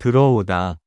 들어오다.